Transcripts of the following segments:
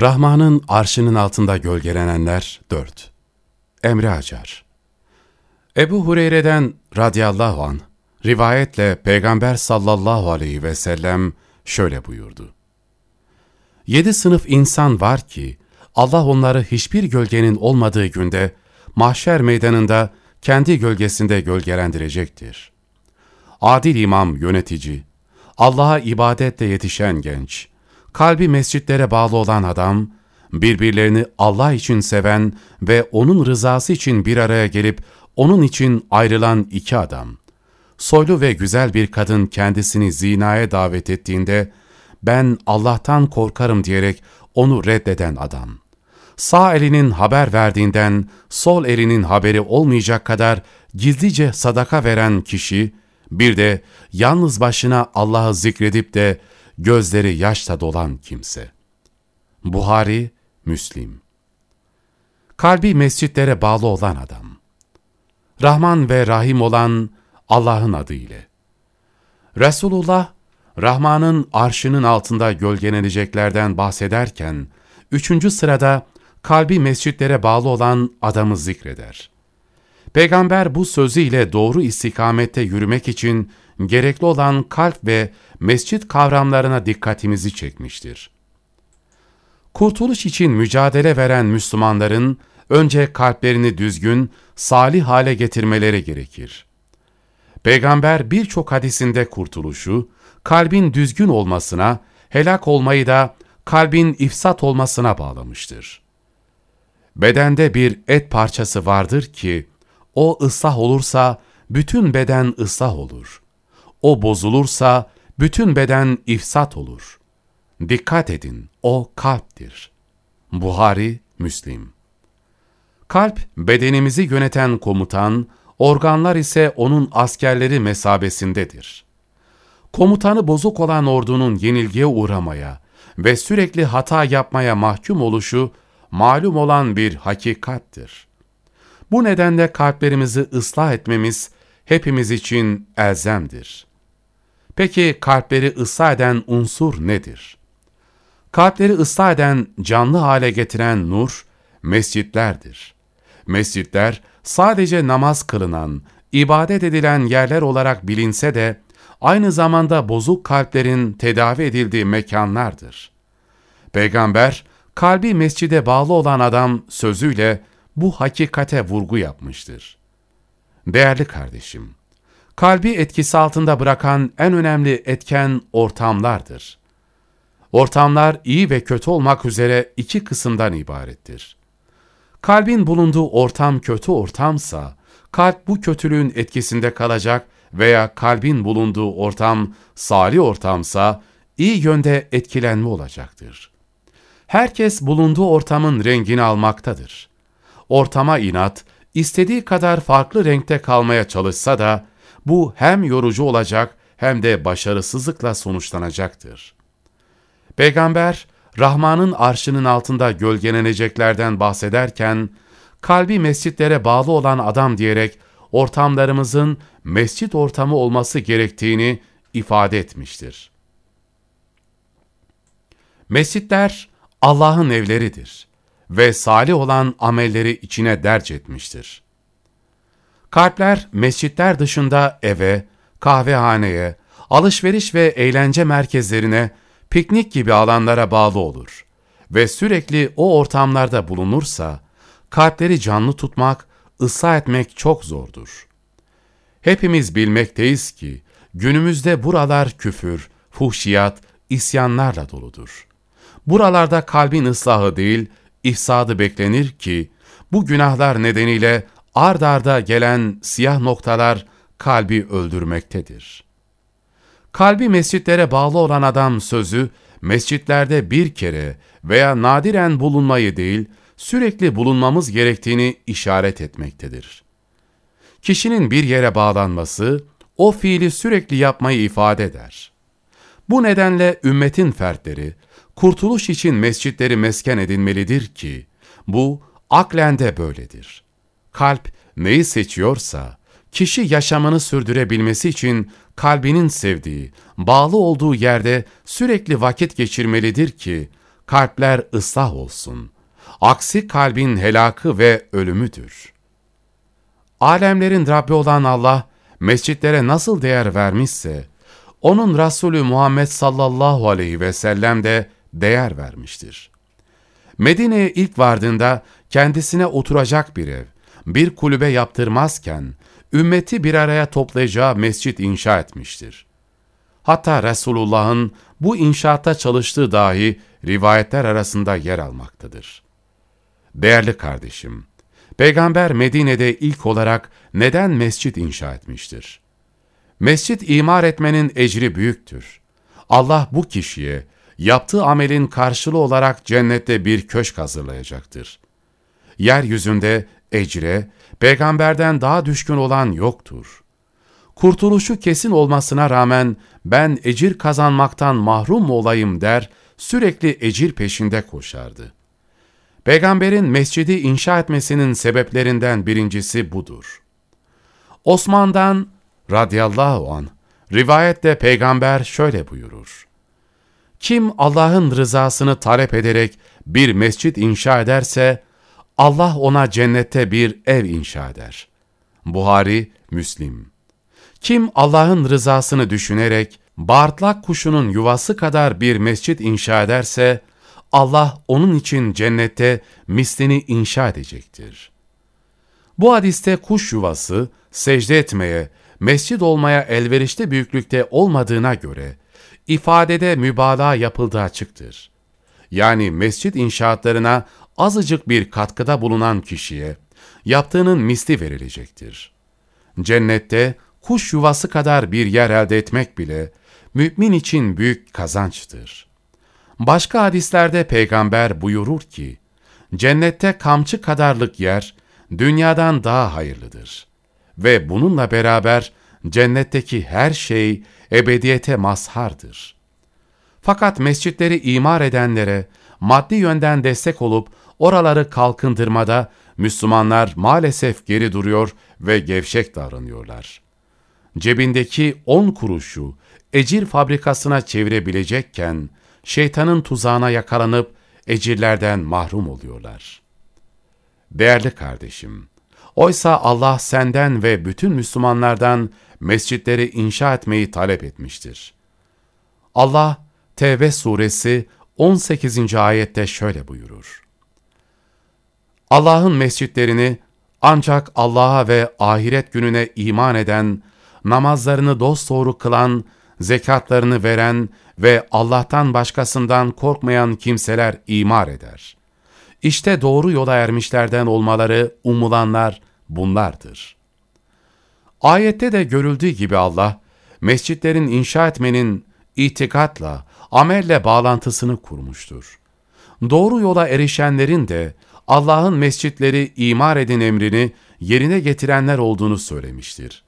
Rahman'ın arşının altında gölgelenenler 4. Emre Acar Ebu Hureyre'den radıyallahu an rivayetle Peygamber sallallahu aleyhi ve sellem şöyle buyurdu. Yedi sınıf insan var ki Allah onları hiçbir gölgenin olmadığı günde mahşer meydanında kendi gölgesinde gölgelendirecektir. Adil imam yönetici, Allah'a ibadetle yetişen genç, kalbi mescitlere bağlı olan adam, birbirlerini Allah için seven ve O'nun rızası için bir araya gelip O'nun için ayrılan iki adam. Soylu ve güzel bir kadın kendisini zinaya davet ettiğinde, ben Allah'tan korkarım diyerek onu reddeden adam. Sağ elinin haber verdiğinden sol elinin haberi olmayacak kadar gizlice sadaka veren kişi, bir de yalnız başına Allah'ı zikredip de gözleri yaşla dolan kimse. Buhari, Müslim Kalbi mescitlere bağlı olan adam. Rahman ve Rahim olan Allah'ın adı ile. Resulullah, Rahman'ın arşının altında gölgeleneceklerden bahsederken, üçüncü sırada kalbi mescitlere bağlı olan adamı zikreder. Peygamber bu sözüyle doğru istikamette yürümek için gerekli olan kalp ve mescit kavramlarına dikkatimizi çekmiştir. Kurtuluş için mücadele veren Müslümanların önce kalplerini düzgün, salih hale getirmeleri gerekir. Peygamber birçok hadisinde kurtuluşu, kalbin düzgün olmasına, helak olmayı da kalbin ifsat olmasına bağlamıştır. Bedende bir et parçası vardır ki, o ıslah olursa bütün beden ıslah olur. O bozulursa bütün beden ifsat olur. Dikkat edin, o kalptir. Buhari, Müslim Kalp, bedenimizi yöneten komutan, organlar ise onun askerleri mesabesindedir. Komutanı bozuk olan ordunun yenilgiye uğramaya ve sürekli hata yapmaya mahkum oluşu, malum olan bir hakikattir. Bu nedenle kalplerimizi ıslah etmemiz hepimiz için elzemdir. Peki kalpleri ıslah eden unsur nedir? Kalpleri ıslah eden, canlı hale getiren nur, mescitlerdir. Mescitler sadece namaz kılınan, ibadet edilen yerler olarak bilinse de, aynı zamanda bozuk kalplerin tedavi edildiği mekanlardır. Peygamber, kalbi mescide bağlı olan adam sözüyle bu hakikate vurgu yapmıştır. Değerli kardeşim, kalbi etkisi altında bırakan en önemli etken ortamlardır. Ortamlar iyi ve kötü olmak üzere iki kısımdan ibarettir. Kalbin bulunduğu ortam kötü ortamsa, kalp bu kötülüğün etkisinde kalacak veya kalbin bulunduğu ortam salih ortamsa, iyi yönde etkilenme olacaktır. Herkes bulunduğu ortamın rengini almaktadır. Ortama inat, istediği kadar farklı renkte kalmaya çalışsa da, bu hem yorucu olacak hem de başarısızlıkla sonuçlanacaktır. Peygamber, Rahman'ın arşının altında gölgeleneceklerden bahsederken, kalbi mescitlere bağlı olan adam diyerek ortamlarımızın mescit ortamı olması gerektiğini ifade etmiştir. Mescitler Allah'ın evleridir ve salih olan amelleri içine derc etmiştir. Kalpler mescitler dışında eve, kahvehaneye, alışveriş ve eğlence merkezlerine, piknik gibi alanlara bağlı olur ve sürekli o ortamlarda bulunursa, kalpleri canlı tutmak, ıslah etmek çok zordur. Hepimiz bilmekteyiz ki, günümüzde buralar küfür, fuhşiyat, isyanlarla doludur. Buralarda kalbin ıslahı değil, ifsadı beklenir ki, bu günahlar nedeniyle ard arda gelen siyah noktalar kalbi öldürmektedir. Kalbi mescitlere bağlı olan adam sözü, mescitlerde bir kere veya nadiren bulunmayı değil, sürekli bulunmamız gerektiğini işaret etmektedir. Kişinin bir yere bağlanması, o fiili sürekli yapmayı ifade eder. Bu nedenle ümmetin fertleri, kurtuluş için mescitleri mesken edinmelidir ki, bu aklen de böyledir. Kalp neyi seçiyorsa, kişi yaşamını sürdürebilmesi için kalbinin sevdiği, bağlı olduğu yerde sürekli vakit geçirmelidir ki, kalpler ıslah olsun. Aksi kalbin helakı ve ölümüdür. Alemlerin Rabbi olan Allah, mescitlere nasıl değer vermişse, onun Resulü Muhammed sallallahu aleyhi ve sellem de değer vermiştir. Medine'ye ilk vardığında kendisine oturacak bir ev, bir kulübe yaptırmazken, ümmeti bir araya toplayacağı mescit inşa etmiştir. Hatta Resulullah'ın bu inşaatta çalıştığı dahi rivayetler arasında yer almaktadır. Değerli kardeşim, Peygamber Medine'de ilk olarak neden mescit inşa etmiştir? Mescit imar etmenin ecri büyüktür. Allah bu kişiye yaptığı amelin karşılığı olarak cennette bir köşk hazırlayacaktır. Yeryüzünde ecre, peygamberden daha düşkün olan yoktur. Kurtuluşu kesin olmasına rağmen ben ecir kazanmaktan mahrum olayım der, sürekli ecir peşinde koşardı. Peygamberin mescidi inşa etmesinin sebeplerinden birincisi budur. Osman'dan radıyallahu an rivayette peygamber şöyle buyurur. Kim Allah'ın rızasını talep ederek bir mescit inşa ederse, Allah ona cennette bir ev inşa eder. Buhari, Müslim. Kim Allah'ın rızasını düşünerek, bağırtlak kuşunun yuvası kadar bir mescit inşa ederse, Allah onun için cennette mislini inşa edecektir. Bu hadiste kuş yuvası, secde etmeye, mescid olmaya elverişli büyüklükte olmadığına göre, ifadede mübalağa yapıldığı açıktır. Yani mescid inşaatlarına azıcık bir katkıda bulunan kişiye, yaptığının misli verilecektir. Cennette kuş yuvası kadar bir yer elde etmek bile, mümin için büyük kazançtır. Başka hadislerde peygamber buyurur ki, cennette kamçı kadarlık yer, dünyadan daha hayırlıdır. Ve bununla beraber cennetteki her şey ebediyete mazhardır. Fakat mescitleri imar edenlere maddi yönden destek olup oraları kalkındırmada Müslümanlar maalesef geri duruyor ve gevşek davranıyorlar. Cebindeki on kuruşu ecir fabrikasına çevirebilecekken, şeytanın tuzağına yakalanıp ecirlerden mahrum oluyorlar. Değerli kardeşim, oysa Allah senden ve bütün Müslümanlardan mescitleri inşa etmeyi talep etmiştir. Allah, Tevbe suresi 18. ayette şöyle buyurur. Allah'ın mescitlerini ancak Allah'a ve ahiret gününe iman eden, namazlarını dosdoğru kılan, zekatlarını veren ve Allah'tan başkasından korkmayan kimseler imar eder. İşte doğru yola ermişlerden olmaları umulanlar bunlardır. Ayette de görüldüğü gibi Allah, mescitlerin inşa etmenin itikatla, amelle bağlantısını kurmuştur. Doğru yola erişenlerin de Allah'ın mescitleri imar edin emrini yerine getirenler olduğunu söylemiştir.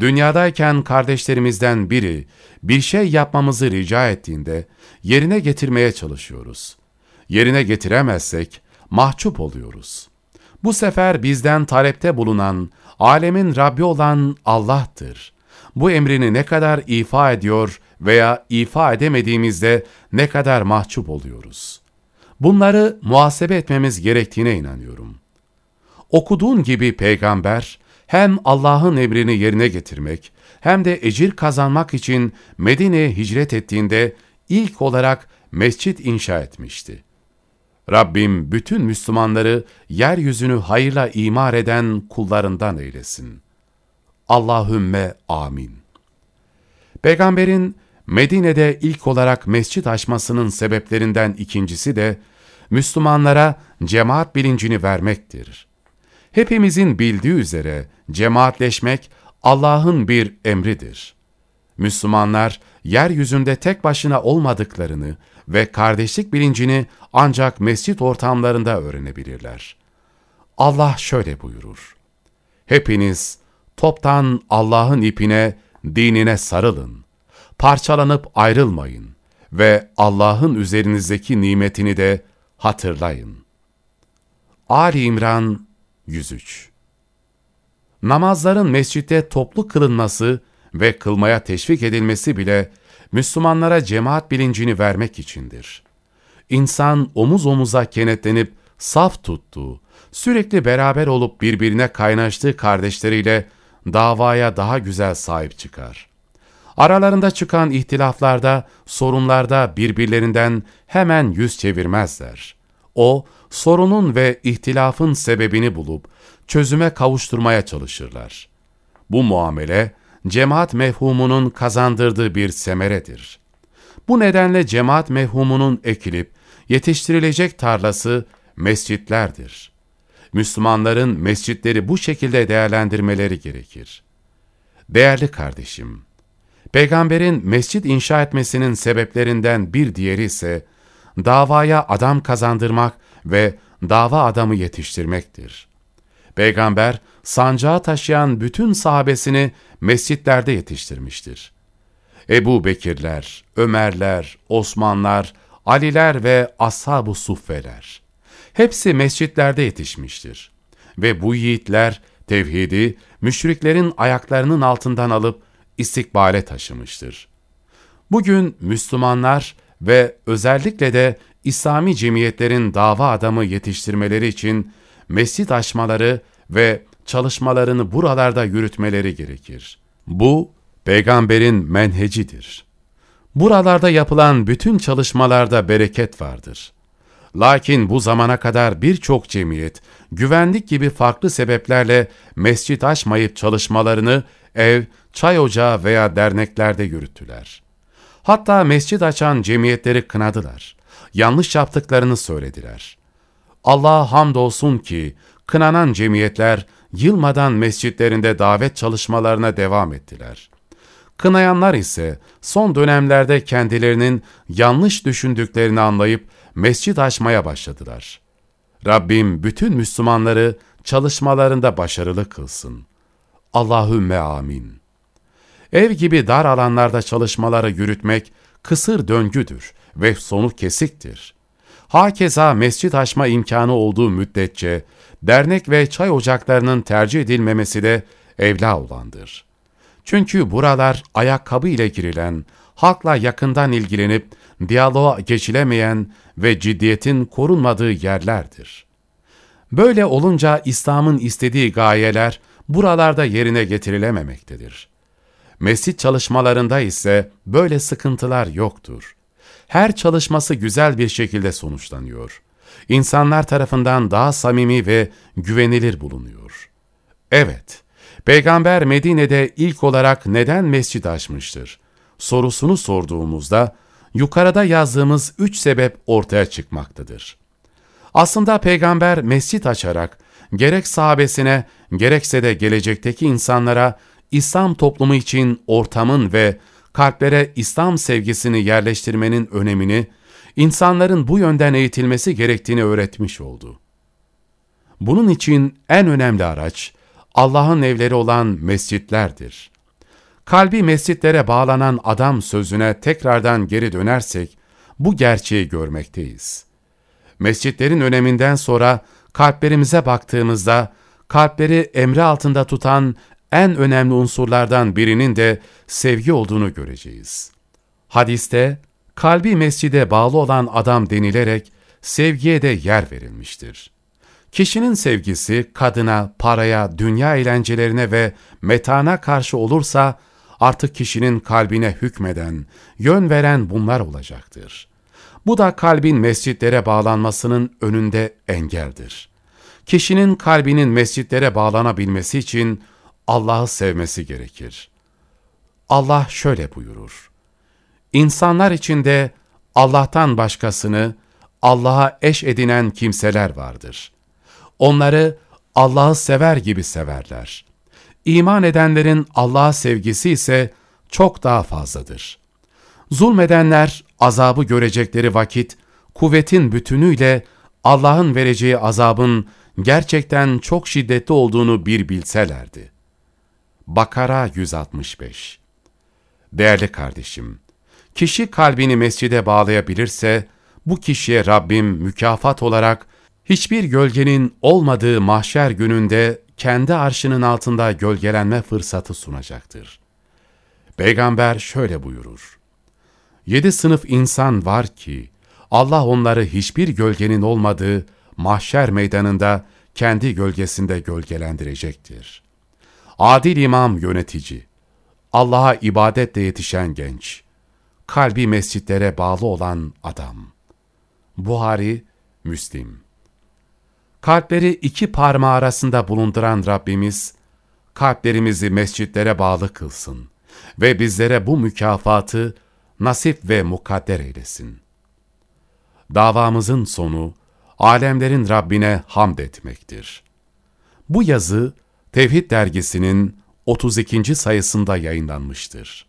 Dünyadayken kardeşlerimizden biri bir şey yapmamızı rica ettiğinde yerine getirmeye çalışıyoruz. Yerine getiremezsek mahcup oluyoruz. Bu sefer bizden talepte bulunan, alemin Rabbi olan Allah'tır. Bu emrini ne kadar ifa ediyor veya ifa edemediğimizde ne kadar mahcup oluyoruz. Bunları muhasebe etmemiz gerektiğine inanıyorum. Okuduğun gibi peygamber, hem Allah'ın emrini yerine getirmek hem de ecir kazanmak için Medine'ye hicret ettiğinde ilk olarak mescit inşa etmişti. Rabbim bütün Müslümanları yeryüzünü hayırla imar eden kullarından eylesin. Allahümme amin. Peygamberin Medine'de ilk olarak mescit açmasının sebeplerinden ikincisi de Müslümanlara cemaat bilincini vermektir. Hepimizin bildiği üzere cemaatleşmek Allah'ın bir emridir. Müslümanlar yeryüzünde tek başına olmadıklarını ve kardeşlik bilincini ancak mescit ortamlarında öğrenebilirler. Allah şöyle buyurur. Hepiniz toptan Allah'ın ipine, dinine sarılın. Parçalanıp ayrılmayın ve Allah'ın üzerinizdeki nimetini de hatırlayın. Ali İmran 103 Namazların mescitte toplu kılınması ve kılmaya teşvik edilmesi bile Müslümanlara cemaat bilincini vermek içindir. insan omuz omuza kenetlenip saf tuttuğu, sürekli beraber olup birbirine kaynaştığı kardeşleriyle davaya daha güzel sahip çıkar. Aralarında çıkan ihtilaflarda, sorunlarda birbirlerinden hemen yüz çevirmezler. O, sorunun ve ihtilafın sebebini bulup çözüme kavuşturmaya çalışırlar. Bu muamele, cemaat mefhumunun kazandırdığı bir semeredir. Bu nedenle cemaat mefhumunun ekilip yetiştirilecek tarlası mescitlerdir. Müslümanların mescitleri bu şekilde değerlendirmeleri gerekir. Değerli kardeşim, Peygamberin mescit inşa etmesinin sebeplerinden bir diğeri ise davaya adam kazandırmak ve dava adamı yetiştirmektir. Peygamber sancağı taşıyan bütün sahabesini mescitlerde yetiştirmiştir. Ebu Bekirler, Ömerler, Osmanlar, Aliler ve Ashab-ı Suffeler. Hepsi mescitlerde yetişmiştir. Ve bu yiğitler tevhidi müşriklerin ayaklarının altından alıp istikbale taşımıştır. Bugün Müslümanlar ve özellikle de İslami cemiyetlerin dava adamı yetiştirmeleri için mescit açmaları ve çalışmalarını buralarda yürütmeleri gerekir. Bu, peygamberin menhecidir. Buralarda yapılan bütün çalışmalarda bereket vardır. Lakin bu zamana kadar birçok cemiyet, güvenlik gibi farklı sebeplerle mescit açmayıp çalışmalarını ev, çay ocağı veya derneklerde yürüttüler. Hatta mescit açan cemiyetleri kınadılar. Yanlış yaptıklarını söylediler. Allah'a hamdolsun ki kınanan cemiyetler yılmadan mescitlerinde davet çalışmalarına devam ettiler. Kınayanlar ise son dönemlerde kendilerinin yanlış düşündüklerini anlayıp mescit açmaya başladılar. Rabbim bütün Müslümanları çalışmalarında başarılı kılsın. Allahümme amin. Ev gibi dar alanlarda çalışmaları yürütmek kısır döngüdür ve sonu kesiktir. Hakeza mescit açma imkanı olduğu müddetçe dernek ve çay ocaklarının tercih edilmemesi de evla olandır. Çünkü buralar ayakkabı ile girilen, halkla yakından ilgilenip diyaloğa geçilemeyen ve ciddiyetin korunmadığı yerlerdir. Böyle olunca İslam'ın istediği gayeler buralarda yerine getirilememektedir. Mescit çalışmalarında ise böyle sıkıntılar yoktur. Her çalışması güzel bir şekilde sonuçlanıyor. İnsanlar tarafından daha samimi ve güvenilir bulunuyor. Evet, Peygamber Medine'de ilk olarak neden mescid açmıştır? Sorusunu sorduğumuzda yukarıda yazdığımız üç sebep ortaya çıkmaktadır. Aslında peygamber mescit açarak gerek sahabesine gerekse de gelecekteki insanlara İslam toplumu için ortamın ve kalplere İslam sevgisini yerleştirmenin önemini, insanların bu yönden eğitilmesi gerektiğini öğretmiş oldu. Bunun için en önemli araç, Allah'ın evleri olan mescitlerdir. Kalbi mescitlere bağlanan adam sözüne tekrardan geri dönersek, bu gerçeği görmekteyiz. Mescitlerin öneminden sonra kalplerimize baktığımızda, kalpleri emri altında tutan en önemli unsurlardan birinin de sevgi olduğunu göreceğiz. Hadiste, kalbi mescide bağlı olan adam denilerek sevgiye de yer verilmiştir. Kişinin sevgisi kadına, paraya, dünya eğlencelerine ve metana karşı olursa artık kişinin kalbine hükmeden, yön veren bunlar olacaktır. Bu da kalbin mescitlere bağlanmasının önünde engeldir. Kişinin kalbinin mescitlere bağlanabilmesi için Allah'ı sevmesi gerekir. Allah şöyle buyurur. İnsanlar içinde Allah'tan başkasını Allah'a eş edinen kimseler vardır. Onları Allah'ı sever gibi severler. İman edenlerin Allah'a sevgisi ise çok daha fazladır. Zulmedenler azabı görecekleri vakit kuvvetin bütünüyle Allah'ın vereceği azabın gerçekten çok şiddetli olduğunu bir bilselerdi. Bakara 165 Değerli kardeşim, kişi kalbini mescide bağlayabilirse, bu kişiye Rabbim mükafat olarak hiçbir gölgenin olmadığı mahşer gününde kendi arşının altında gölgelenme fırsatı sunacaktır. Peygamber şöyle buyurur. Yedi sınıf insan var ki, Allah onları hiçbir gölgenin olmadığı mahşer meydanında kendi gölgesinde gölgelendirecektir. Adil imam yönetici, Allah'a ibadetle yetişen genç, kalbi mescitlere bağlı olan adam. Buhari, Müslim Kalpleri iki parmağı arasında bulunduran Rabbimiz, kalplerimizi mescitlere bağlı kılsın ve bizlere bu mükafatı nasip ve mukadder eylesin. Davamızın sonu, alemlerin Rabbine hamd etmektir. Bu yazı, Tevhid dergisinin 32. sayısında yayınlanmıştır.